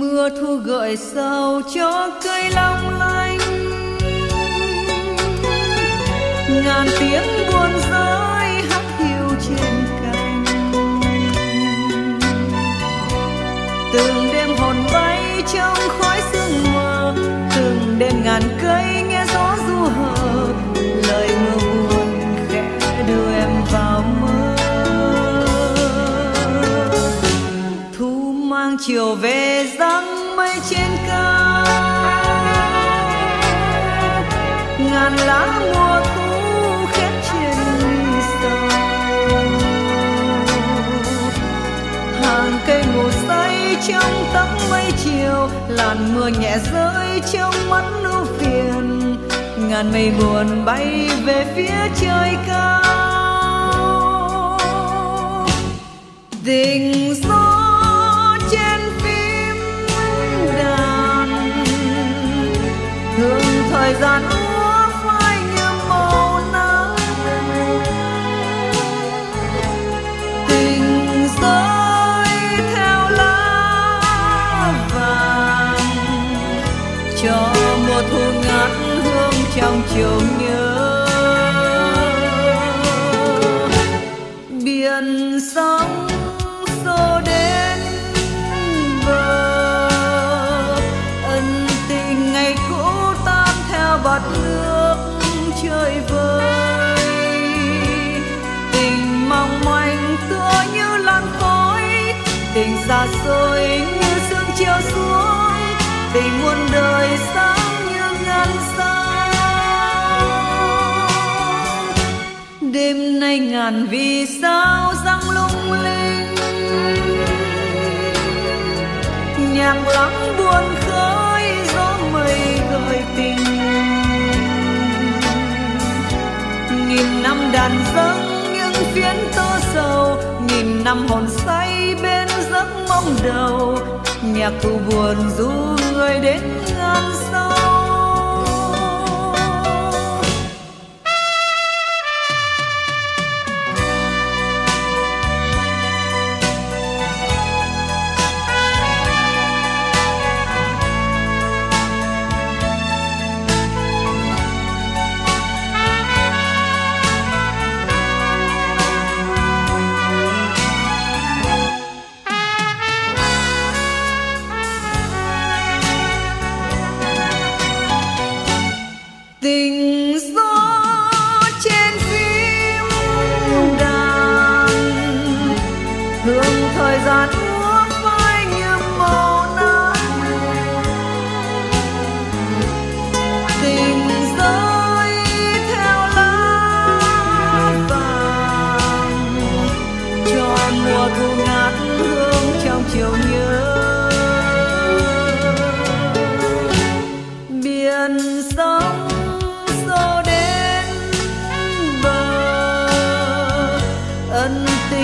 mưa thu gợi sao cho cây long lanh. Ngàn tiếng buồn rơi mang chiều về dáng mây trên cao. Ngàn lá mùa thu khép trên sầu hàng cây ngủ say trong tấm mây chiều, làn mưa nhẹ rơi trong mắt ưu phiền. Ngàn mây buồn bay về phía trời cao. Tình gió trên phim đàn. Thường thời gian úa phai như màu nắng. Tình rơi theo lá vàng. Cho mùa thu ngát hương trong chiều nhớ. Biển sóng tình xa xôi như sương chiều xuống tình muôn đời sáng như ngàn sao. Đêm nay ngàn vì sao răng lung linh, nhạc lắng buồn khơi gió mây gợi tình. Nghìn năm đàn dâng những phiến tơ sầu, nghìn năm hồn say bên trong đầu. Nhạc thu buồn du người đến ngàn sâu.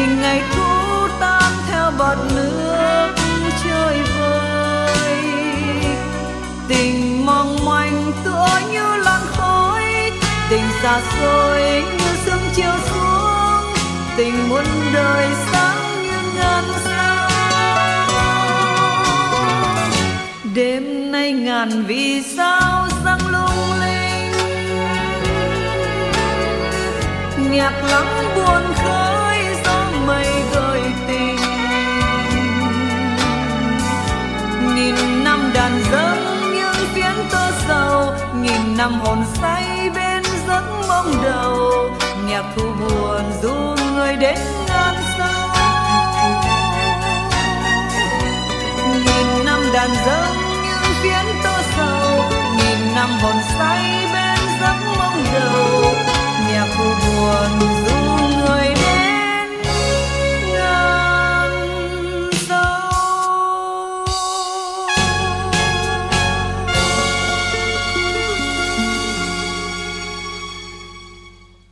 Tình ngày cũ tan theo bọt nước chơi vơi. Tình mong manh tựa như làn khói, tình xa xôi như sương chiều xuống, tình muôn đời sáng như ngàn sao. Đêm nay ngàn vì sao răng lung linh, nhạc lắng nằm năm hồn say bên giấc mong đầu. Nhạc thu buồn du người đến ngàn sâu nghìn năm đàn dâng những phiến tơ sầu. Nghìn năm hồn say